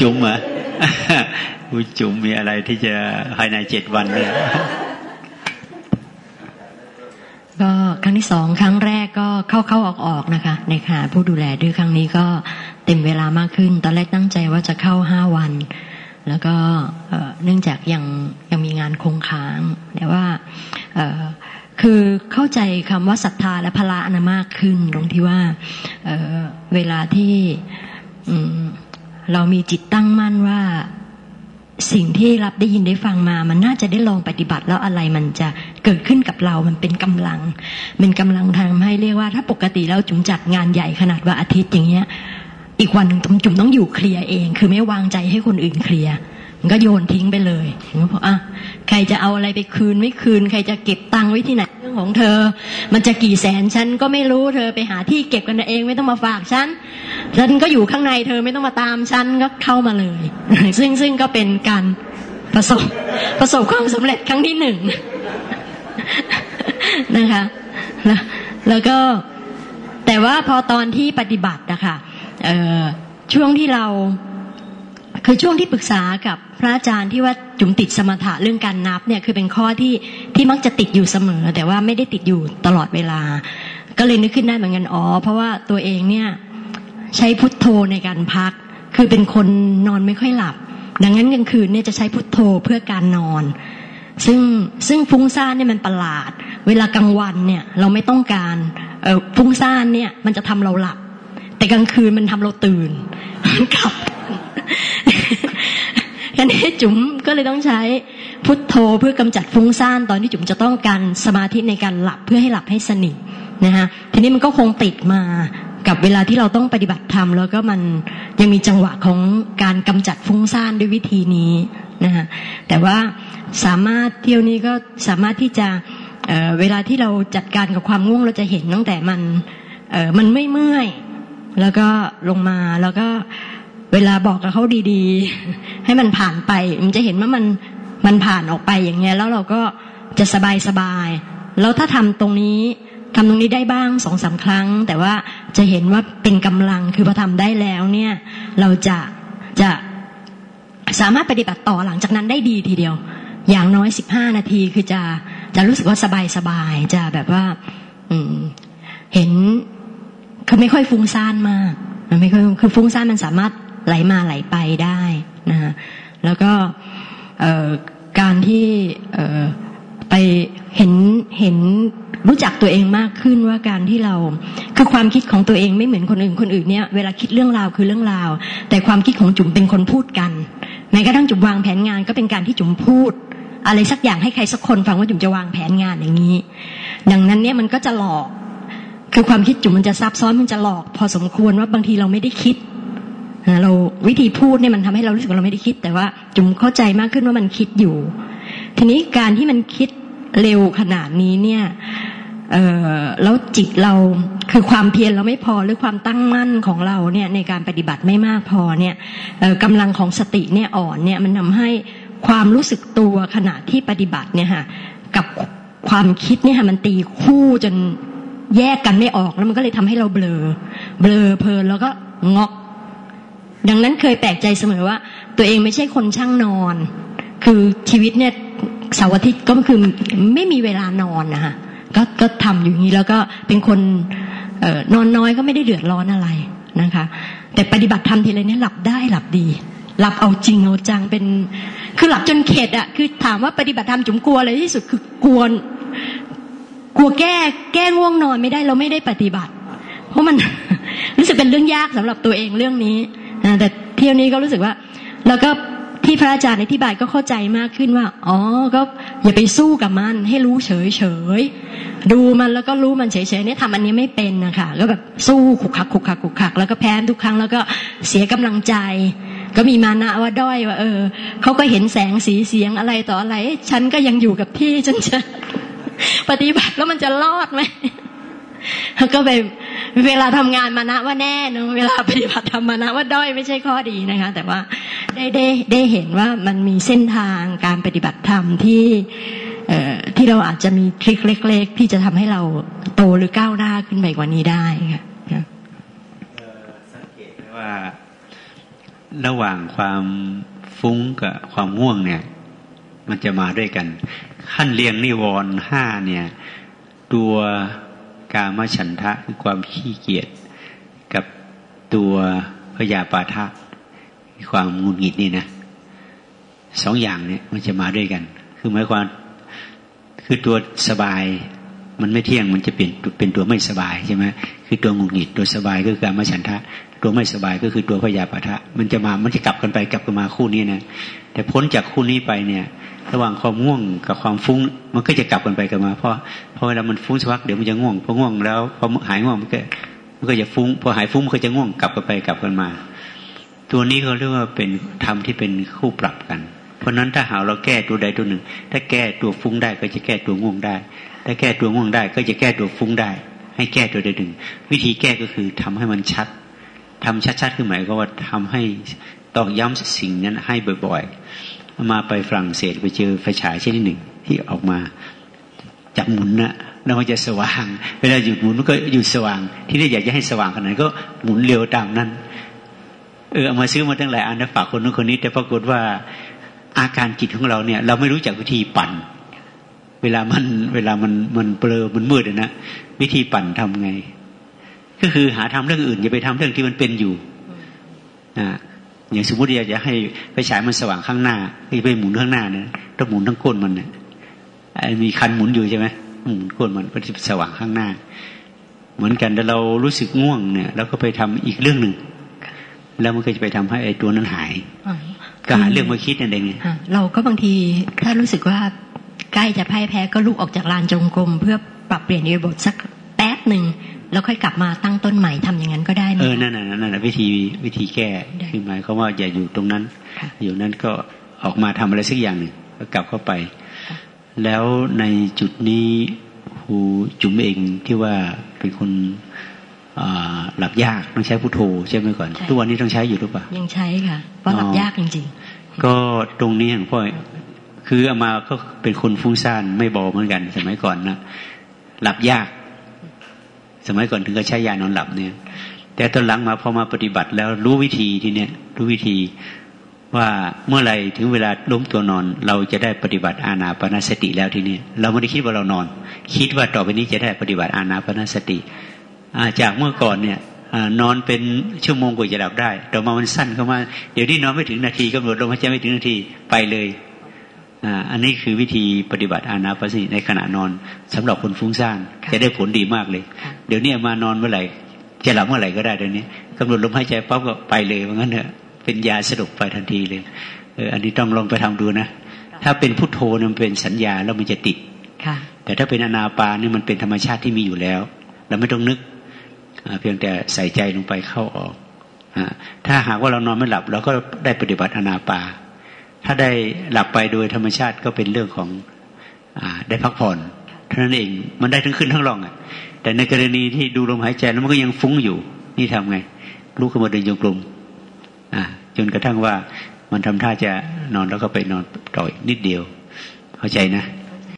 จุ๋มเหรอครูจุ๋มมีอะไรที่จะภายในเจ็ดวันเนี่ยก็ครั้งที่สองครั้งแรกก็เข้าเข้าออกออกนะคะ ในค่ะผู้ดูแลด้วยครั้งนี้ก็เต็มเวลามากขึ้น ตอนแรกตั้งใจว่าจะเข้าห้าวัน แล้วก็เนื่องจากยังยังมีงานคงค้าง แต่ว่าคือเข้าใจคำว่าศรัทธาและพละอนามากขึ้น ตรงที่ว่าเวลาที่ เรามีจิตตั้งมั่นว่า สิ่งที่รับได้ยินได้ฟังมา มันน่าจะได้ลองปฏิบัติแล้วอะไรมันจะเกิดขึ้นกับเรามันเป็นกำลังเป็นกำลังทำให้เรียกว่า ถ้าปกติแล้วจุ๋มจัดงานใหญ่ขนาดว่าอาทิตย์อย่างเงี้ย อีกวันหนึ่งจุ๋มต้องอยู่เคลียร์เอง คือไม่วางใจให้คนอื่นเคลียร์มันก็โยนทิ้งไปเลยเพราะอะใครจะเอาอะไรไปคืนไม่คืน ใครจะเก็บตังค์ไว้ที่ไหนเรื่องของเธอ มันจะกี่แสนฉันก็ไม่รู้เธอไปหาที่เก็บกันเองไม่ต้องมาฝากฉัน ฉันก็อยู่ข้างในเธอไม่ต้องมาตามฉันก็เข้ามาเลย ซึ่งซึ่งก็เป็นการประสบประสบความสำเร็จครั้งที่หนึ่งนะคะแล้วแล้วก็แต่ว่าพอตอนที่ปฏิบัตินะคะช่วงที่เราคือช่วงที่ปรึกษากับพระอาจารย์ที่ว่าจุ๋มติดสมถะเรื่องการนับเนี่ยคือเป็นข้อที่ที่มักจะติดอยู่เสมอ แต่ว่าไม่ได้ติดอยู่ตลอดเวลา ก็เลยนึกขึ้นได้เหมือนกันอ๋อเพราะว่าตัวเองเนี่ย ใช้พุทโธในการพัก คือเป็นคนนอนไม่ค่อยหลับ ดังนั้นกลางคืนเนี่ยจะใช้พุทโธเพื่อการนอน ซึ่งซึ่งฟุ้งซ่านเนี่ยมันประหลาด เวลากลางวันเนี่ยเราไม่ต้องการเออฟุ้งซ่านเนี่ยมันจะทำเราหลับ แต่กลางคืนมันทำเราตื่นกลับแค่นี้จุ๋มก็เลยต้องใช้พุทโธเพื่อกำจัดฟุ้งซ่านตอนที่จุ๋มจะต้องการสมาธิในการหลับเพื่อให้หลับให้สนิทนะฮะทีนี้มันก็คงติดมา กับเวลาที่เราต้องปฏิบัติธรรมแล้วก็มันยังมีจังหวะของการกำจัดฟุ้งซ่านด้วยวิธีนี้นะฮะแต่ว่าสามารถเที่ยวนี้ก็สามารถที่จะเเวลาที่เราจัดการกับความง่วงเราจะเห็นตั้งแต่มันมันไม่เมื่อยแล้วก็ลงมาแล้วก็เวลาบอกกับเขาดีๆ ให้มันผ่านไป มันจะเห็นว่ามันมันผ่านออกไปอย่างเงี้ยแล้วเราก็จะสบายสบายแล้วถ้าทำตรงนี้ ทำตรงนี้ได้บ้างสองสาครั้ง แต่ว่าจะเห็นว่าเป็นกำลังคือพอทำได้แล้วเนี่ย เราจะจะสามารถปฏิบัติต่อหลังจากนั้นได้ดีทีเดียว อย่างน้อยสิบห้านาทีคือจะจะรู้สึกว่าสบายสบายจะแบบว่า อืม เห็นคือไม่ค่อยฟุ้งซ่านมากมันไม่ค่อยคือฟุ้งซ่านมันสามารถไหลมาไหลไปได้นะฮะแล้วก็การที่ ไปเห็นเห็นรู้จักตัวเองมากขึ้นว่าการที่เรา คือความคิดของตัวเองไม่เหมือนคนอื่นคนอื่นเนี่ยเวลาคิดเรื่องราวคือเรื่องราว แต่ความคิดของจุ๋มเป็นคนพูดกันแม้กระทั่งจุ๋มวางแผนงานก็เป็นการที่จุ๋มพูด อะไรสักอย่างให้ใครสักคนฟังว่าจุ๋มจะวางแผนงานอย่างนี้ ดังนั้นเนี่ยมันก็จะหลอก คือความคิดจุ๋มมันจะซับซ้อนมันจะหลอก พอสมควรว่าบางทีเราไม่ได้คิดเราวิธีพูดเนี่ยมันทำให้เรารู้สึกว่าเราไม่ได้คิด แต่ว่าจุ๋มเข้าใจมากขึ้นว่ามันคิดอยู่ ทีนี้การที่มันคิดเร็วขนาดนี้เนี่ยเออแล้วจิตเราคือความเพียรเราไม่พอหรือความตั้งมั่นของเราเนี่ยในการปฏิบัติไม่มากพอเนี่ยกำลังของสติเนี่ยอ่อนเนี่ยมันทาให้ความรู้สึกตัวขณะที่ปฏิบัติเนี่ยค่ะกับความคิดเนี่ยค่ะมันตีคู่จนแยกกันไม่ออกแล้วมันก็เลยทำให้เราเบลอ เบลอเพลินแล้วก็งอก ดังนั้นเคยแปลกใจเสมอว่า ตัวเองไม่ใช่คนช่างนอน คือชีวิตเนี่ย เสาร์อาทิตย์ก็คือไม่มีเวลานอนนะคะก็ก็ทำอยู่นี้แล้วก็เป็นคนออนอนน้อยก็ไม่ได้เดือดร้อนอะไรนะคะ แต่ปฏิบัติธรรมทีไรเนี่ยหลับได้หลับดีหลับเอาจริงเอาจังเป็น คือหลับจนเข็ดอะคือถามว่าปฏิบัติธรรมจุ๋มกลัวอะไรที่สุดคือกลัวกลัวแก้แก้ง่วงนอนไม่ได้เราไม่ได้ปฏิบัติ เพราะมันรู้สึกเป็นเรื่องยากสำหรับตัวเองเรื่องนี้แต่เที่ยวนี้ก็รู้สึกว่า แล้วก็ ที่พระอาจารย์อธิบายก็เข้าใจมากขึ้นว่า อ๋อ ก็อย่าไปสู้กับมัน ให้รู้เฉยเฉยดูมันแล้วก็รู้มันเฉยเฉยเนี่ยทำอันนี้ไม่เป็นนะคะก็แบบสู้ขุกขักขุกขักขุกขัก แล้วก็แพ้ทุกครั้งแล้วก็เสียกำลังใจ ก็มีมานะว่าด้อยว่า เออเขาก็เห็นแสงสีเสียงอะไรต่ออะไร ฉันก็ยังอยู่กับที่จนจะปฏิบัติแล้วมันจะรอดไหมแล้วก็ไป เวลาทำงานมานะว่าแน่เนาะเวลาปฏิบัติธรรมมานะว่าด้อยไม่ใช่ข้อดีนะคะ แต่ว่าได้ได้ได้เห็นว่ามันมีเส้นทางการปฏิบัติธรรมที่เอ่อที่เราอาจจะมีทริคเล็ก ๆ ที่จะทำให้เราโตหรือก้าวหน้าขึ้นไปกว่านี้ได้ค่ะสังเกตว่า ระหว่างความฟุ้งกับความง่วงเนี่ย มันจะมาด้วยกัน ขั้นเรียงนิวรณ์ห้าเนี่ย ตัว กามฉันทะคือความขี้เกียจกับตัวพยาปาทะความงุนหงิดนี่นะสองอย่างเนี่ยมันจะมาด้วยกัน คือหมายความคือตัวสบายมันไม่เที่ยงมันจะเป็นเป็นตัวไม่สบายใช่ไหมคือตัวงุนหงิดตัวสบายก็คือการมฉันทะ ตัวไม่สบายก็คือตัวพยาปาทะ มันจะมามันจะกลับกันไปกลับกันมาคู่นี้นะ แต่พ้นจากคู่นี้ไปเนี่ย ระหว่างความง่วงกับความฟุ้ง มันก็จะกลับกันไปกันมา เพราะพอเวลามันฟุ้งสักพักเดี๋ยวมันจะง่วงพอง่วงแล้วพอหายง่วงมันก็มันก็จะฟุ้งพอหายฟุ้งมันก็จะง่วงกลับกันไปกลับกันมา ตัวนี้เขาเรียกว่าเป็นธรรมที่เป็นคู่ปรับกัน เพราะนั้นถ้าหาเราแก้ตัวใดตัวหนึ่ง ถ้าแก้ตัวฟุ้งได้ก็จะแก้ตัวง่วงได้ ถ้าแก้ตัวง่วงได้ก็จะแก้ตัวฟุ้งได้ ให้แก้ตัวใดหนึ่ง วิธีแก้ก็คือทำให้มันชัดทำชัดๆคือหมายก็ว่าทำให้ ต้องย้ำสิ่งนั้นให้บ่อยๆ มาไปฝรั่งเศสไปเจอไฟฉายชนิดหนึ่ง ที่ออกมาจับหมุนนะแล้วมันจะสว่าง เวลาหยุดหมุนมันก็หยุดสว่าง ที่นี่อยากจะให้สว่างขนาดไหนก็หมุนเร็วตามนั้น เออเอามาซื้อมาตั้งหลายอันนะฝากคนนู้นคนนี้ แต่ปรากฏว่าอาการจิตของเราเนี่ย เราไม่รู้จักวิธีปั่น เวลามันเวลามันมันเปลือมันมืดนะวิธีปั่นทำไง ก็คือหาทำเรื่องอื่น อย่าไปทำเรื่องที่มันเป็นอยู่อ่า อย่างสมมติอยากจะให้ไปฉายมันสว่างข้างหน้าไปหมุนข้างหน้าเนี่ยต้องหมุนทั้งก้นมันเนี่ยมีคันหมุนอยู่ใช่ไหมหมุนก้นมันก็จะสว่างข้างหน้า เหมือนกันแต่เรารู้สึกง่วงเนี่ยเราก็ไปทำอีกเรื่องหนึ่งแล้วมันก็จะไปทำให้ไอ้ตัวนั้นหายก็หาเรื่องมาคิดนั่นเองเราก็บางทีถ้ารู้สึกว่าใกล้จะพ่ายแพ้ก็ลุกออกจากลานจงกรมเพื่อปรับเปลี่ยนอิริบทสักแป๊บหนึ่ง แล้วค่อยกลับมาตั้งต้นใหม่ทำอย่างนั้นก็ได้ไหมเออนั่นน่ะนั่นน่ะวิธีวิธีแก้คือหมายเขาว่าอย่าอยู่ตรงนั้น อยู่นั้นก็ออกมาทำอะไรสักอย่างหนึ่งก็กลับเข้าไป แล้วในจุดนี้ครูจุ๋มเองที่ว่าเป็นคนหลับยากต้องใช้พุทโธใช่ไหมก่อนทุกวันนี้ต้องใช้อยู่หรือเปล่ายังใช้ค่ะเพราะหลับยากจริงๆ ก็ตรงนี้อย่างพ่อคืออามาก็เป็นคนฟุ้งซ่านไม่บอกเหมือนกันสมัยก่อนนะหลับยาก สมัยก่อนถึงก็ใช้ยานอนหลับเนี่ย แต่ตอนหลังมาพอมาปฏิบัติแล้วรู้วิธีทีเนี้ยรู้วิธีว่าเมื่อไรถึงเวลาล้มตัวนอน เราจะได้ปฏิบัติอาณาปณสติแล้วทีนี้เราไม่ได้คิดว่าเรานอน คิดว่าต่อไปนี้จะได้ปฏิบัติอาณาปณสติจากเมื่อก่อนเนี่ยนอนเป็นชั่วโมงกว่าจะหลับได้ต่อมามันสั้นเข้ามา เดี๋ยวนี้นอนไม่ถึงนาทีกำหนดลมหายใจไม่ถึงนาทีไปเลย อันนี้คือวิธีปฏิบัติอานาปสติในขณะนอนสำหรับคนฟุ้งซ่านจะได้ผลดีมากเลย เดี๋ยวนี้มานอนเมื่อไหร่จะหลับเมื่อไหร่ก็ได้เดี๋ยวนี้กำหนดลมหายใจปั๊บก็ไปเลยเพราะงั้นเถอะเป็นยาสรุปไปทันทีเลยเอออันนี้ต้องลองไปทำดูนะ ถ้าเป็นพุทโธมันเป็นสัญญาแล้วมันจะติดแต่ถ้าเป็นอนาปานี่มันเป็นธรรมชาติที่มีอยู่แล้ว เราไม่ต้องนึกเพียงแต่ใส่ใจลงไปเข้าออกถ้าหากว่าเรานอนไม่หลับเราก็ได้ปฏิบัติอนาปา ถ้าได้หลับไปโดยธรรมชาติก็เป็นเรื่องของอได้พักผ่อนเท่านั้นเองมันได้ทั้งขึ้นทั้งลงอะ แต่ในกรณีที่ดูลมหายใจแล้วมันก็ยังฟุ้งอยู่ นี่ทำไงลุกขึ้นมาเดินโยกลมอ่าจนกระทั่งว่ามันทำท่าจะนอนแล้วก็ไปนอนต่อยนิดเดียว เข้าใจนะ